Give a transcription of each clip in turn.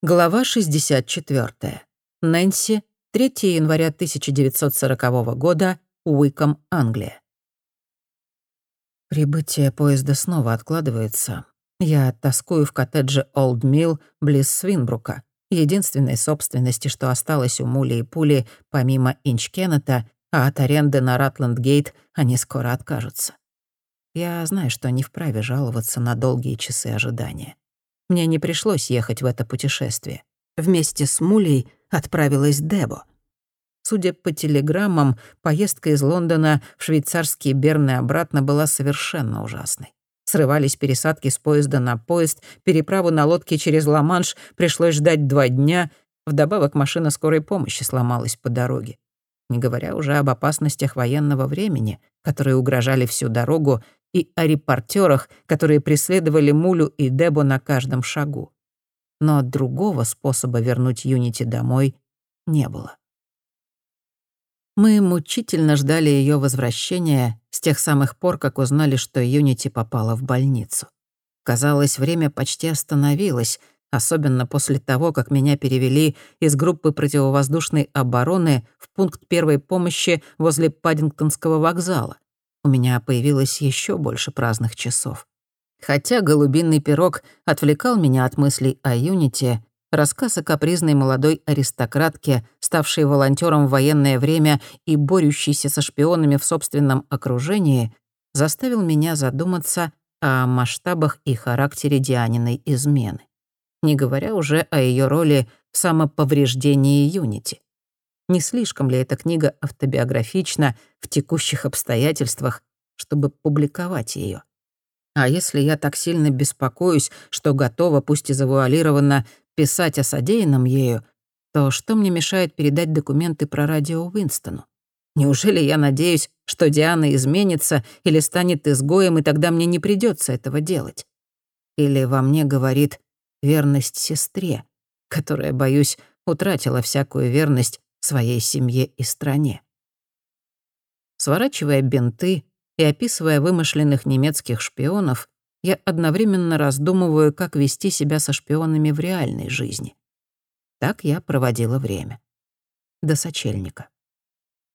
Глава 64. Нэнси, 3 января 1940 года, Уиком, Англия. Прибытие поезда снова откладывается. Я тоскую в коттедже Олд Милл близ Свинбрука, единственной собственности, что осталось у Мули и Пули помимо Инчкеннета, а от аренды на Ратланд-Гейт они скоро откажутся. Я знаю, что не вправе жаловаться на долгие часы ожидания. Мне не пришлось ехать в это путешествие. Вместе с Мулей отправилась Дебо. Судя по телеграммам, поездка из Лондона в швейцарские Берны обратно была совершенно ужасной. Срывались пересадки с поезда на поезд, переправу на лодке через Ла-Манш пришлось ждать два дня, вдобавок машина скорой помощи сломалась по дороге. Не говоря уже об опасностях военного времени, которые угрожали всю дорогу и о репортерах, которые преследовали Мулю и Дебо на каждом шагу. Но другого способа вернуть Юнити домой не было. Мы мучительно ждали ее возвращения с тех самых пор, как узнали, что Юнити попала в больницу. Казалось, время почти остановилось, особенно после того, как меня перевели из группы противовоздушной обороны в пункт первой помощи возле Паддингтонского вокзала у меня появилось еще больше праздных часов. Хотя голубиный пирог отвлекал меня от мыслей о Юните, рассказ о капризной молодой аристократке, ставшей волонтером в военное время и борющейся со шпионами в собственном окружении, заставил меня задуматься о масштабах и характере Дианиной измены. Не говоря уже о ее роли в самоповреждении Юнити. Не слишком ли эта книга автобиографична в текущих обстоятельствах, чтобы публиковать ее? А если я так сильно беспокоюсь, что готова, пусть и завуалированно, писать о содеянном ею, то что мне мешает передать документы про радио Уинстону? Неужели я надеюсь, что Диана изменится или станет изгоем, и тогда мне не придется этого делать? Или во мне говорит верность сестре, которая, боюсь, утратила всякую верность своей семье и стране. Сворачивая бинты и описывая вымышленных немецких шпионов, я одновременно раздумываю, как вести себя со шпионами в реальной жизни. Так я проводила время. До сочельника.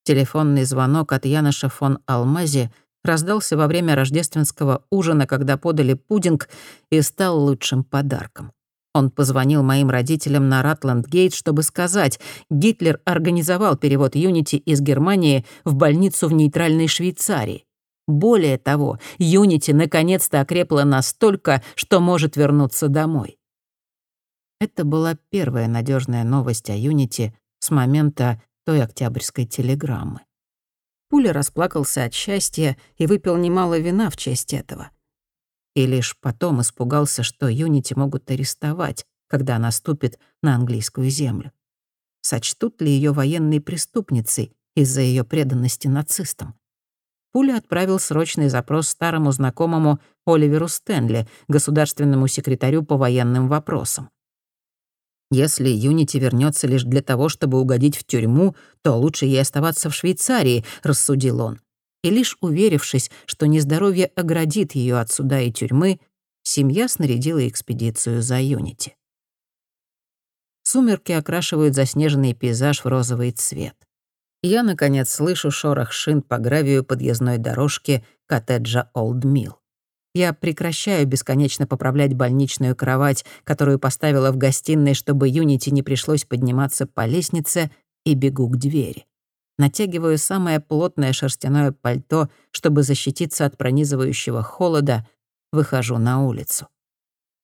Телефонный звонок от Яноша фон Алмази раздался во время рождественского ужина, когда подали пудинг, и стал лучшим подарком. Он позвонил моим родителям на Ратланд-Гейт, чтобы сказать, Гитлер организовал перевод Юнити из Германии в больницу в нейтральной Швейцарии. Более того, Юнити наконец-то окрепла настолько, что может вернуться домой. Это была первая надежная новость о Юнити с момента той октябрьской телеграммы. Пуля расплакался от счастья и выпил немало вина в честь этого — и лишь потом испугался, что Юнити могут арестовать, когда она ступит на английскую землю. Сочтут ли ее военной преступницей из-за ее преданности нацистам? Пуля отправил срочный запрос старому знакомому Оливеру Стэнли, государственному секретарю по военным вопросам. Если Юнити вернется лишь для того, чтобы угодить в тюрьму, то лучше ей оставаться в Швейцарии, рассудил он и лишь уверившись, что нездоровье оградит ее от суда и тюрьмы, семья снарядила экспедицию за Юнити. Сумерки окрашивают заснеженный пейзаж в розовый цвет. Я, наконец, слышу шорох шин по гравию подъездной дорожки коттеджа Олд Милл. Я прекращаю бесконечно поправлять больничную кровать, которую поставила в гостиной, чтобы Юнити не пришлось подниматься по лестнице, и бегу к двери натягиваю самое плотное шерстяное пальто, чтобы защититься от пронизывающего холода, выхожу на улицу.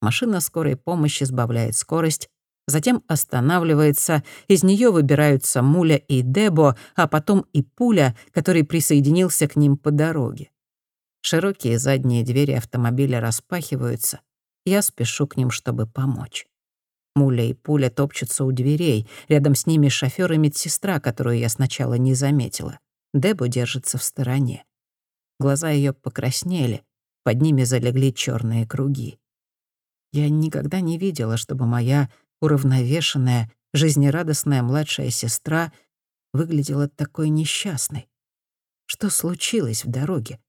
Машина скорой помощи сбавляет скорость, затем останавливается, из нее выбираются Муля и Дебо, а потом и Пуля, который присоединился к ним по дороге. Широкие задние двери автомобиля распахиваются, я спешу к ним, чтобы помочь. Муля и Пуля топчутся у дверей. Рядом с ними шофёр и медсестра, которую я сначала не заметила. Дебу держится в стороне. Глаза её покраснели, под ними залегли чёрные круги. Я никогда не видела, чтобы моя уравновешенная, жизнерадостная младшая сестра выглядела такой несчастной. Что случилось в дороге?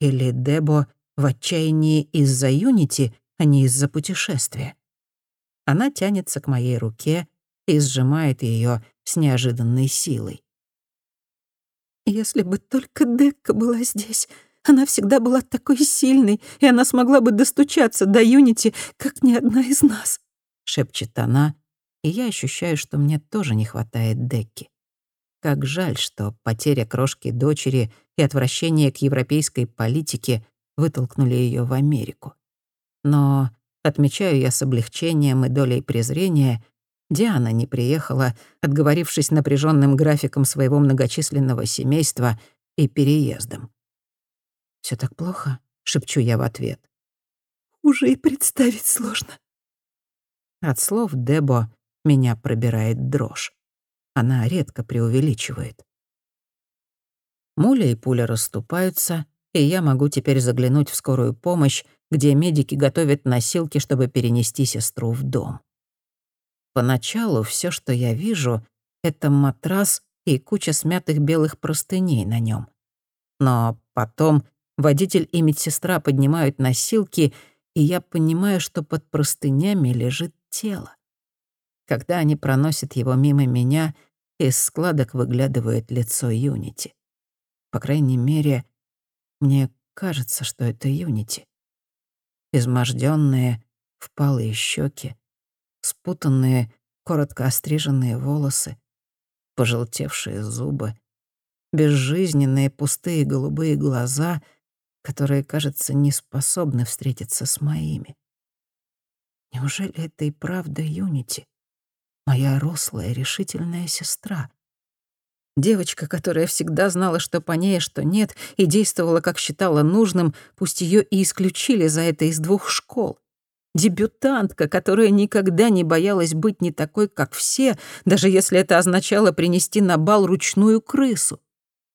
Или Дебо в отчаянии из-за Юнити, а не из-за путешествия? Она тянется к моей руке и сжимает ее с неожиданной силой. «Если бы только Декка была здесь, она всегда была такой сильной, и она смогла бы достучаться до Юнити, как ни одна из нас», — шепчет она, и я ощущаю, что мне тоже не хватает Декки. Как жаль, что потеря крошки дочери и отвращение к европейской политике вытолкнули ее в Америку. Но, отмечаю я с облегчением и долей презрения, Диана не приехала, отговорившись напряженным графиком своего многочисленного семейства и переездом. Все так плохо?» — шепчу я в ответ. «Уже и представить сложно». От слов Дебо меня пробирает дрожь. Она редко преувеличивает. Муля и пуля расступаются, и я могу теперь заглянуть в скорую помощь, где медики готовят носилки, чтобы перенести сестру в дом. Поначалу все, что я вижу, это матрас и куча смятых белых простыней на нем. Но потом водитель и медсестра поднимают носилки, и я понимаю, что под простынями лежит тело. Когда они проносят его мимо меня, из складок выглядывает лицо Юнити. По крайней мере, мне кажется, что это Юнити. Измождённые, впалые щеки, спутанные, коротко остриженные волосы, пожелтевшие зубы, безжизненные пустые голубые глаза, которые, кажется, не способны встретиться с моими. Неужели это и правда Юнити? Моя рослая, решительная сестра. Девочка, которая всегда знала, что по ней, а что нет, и действовала, как считала нужным, пусть ее и исключили за это из двух школ. Дебютантка, которая никогда не боялась быть не такой, как все, даже если это означало принести на бал ручную крысу.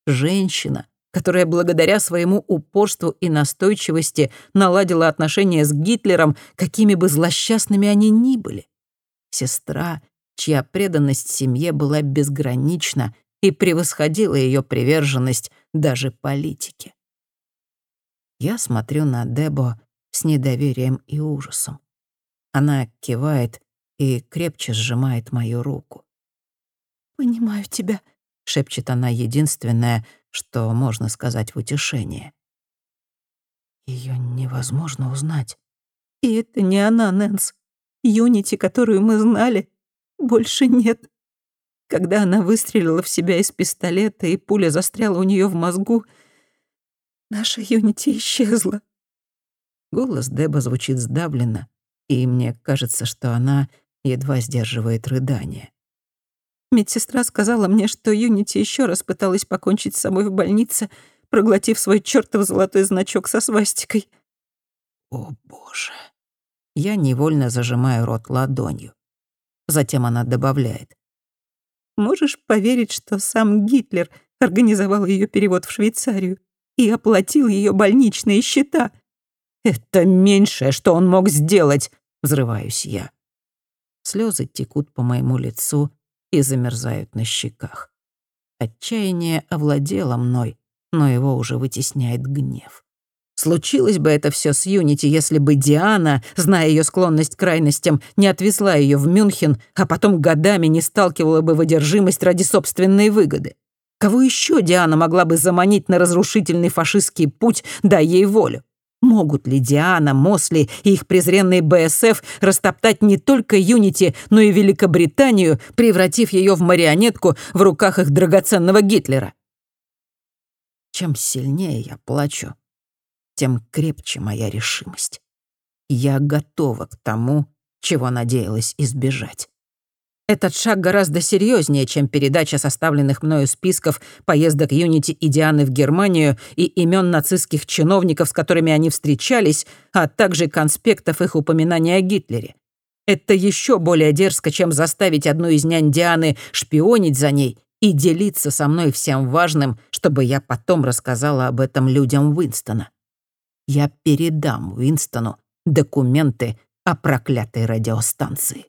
Женщина, которая благодаря своему упорству и настойчивости наладила отношения с Гитлером, какими бы злосчастными они ни были. Сестра, чья преданность семье была безгранична и превосходила ее приверженность даже политике. Я смотрю на Дебо с недоверием и ужасом. Она кивает и крепче сжимает мою руку. «Понимаю тебя», — шепчет она единственное, что можно сказать в утешение. Ее невозможно узнать. И это не она, Нэнс. Юнити, которую мы знали, больше нет. Когда она выстрелила в себя из пистолета, и пуля застряла у нее в мозгу, наша Юнити исчезла. Голос Деба звучит сдавленно, и мне кажется, что она едва сдерживает рыдание. Медсестра сказала мне, что Юнити еще раз пыталась покончить с собой в больнице, проглотив свой чертов золотой значок со свастикой. О, боже. Я невольно зажимаю рот ладонью. Затем она добавляет. Можешь поверить, что сам Гитлер организовал ее перевод в Швейцарию и оплатил ее больничные счета? «Это меньшее, что он мог сделать!» — взрываюсь я. Слезы текут по моему лицу и замерзают на щеках. Отчаяние овладело мной, но его уже вытесняет гнев. Случилось бы это все с Юнити, если бы Диана, зная ее склонность к крайностям, не отвезла ее в Мюнхен, а потом годами не сталкивала бы в одержимость ради собственной выгоды. Кого еще Диана могла бы заманить на разрушительный фашистский путь, дай ей волю? Могут ли Диана, Мосли и их презренный БСФ растоптать не только Юнити, но и Великобританию, превратив ее в марионетку в руках их драгоценного Гитлера? Чем сильнее я плачу, тем крепче моя решимость. Я готова к тому, чего надеялась избежать. Этот шаг гораздо серьезнее, чем передача составленных мною списков поездок Юнити и Дианы в Германию и имен нацистских чиновников, с которыми они встречались, а также конспектов их упоминания о Гитлере. Это еще более дерзко, чем заставить одну из нянь Дианы шпионить за ней и делиться со мной всем важным, чтобы я потом рассказала об этом людям Уинстона. Я передам Уинстону документы о проклятой радиостанции.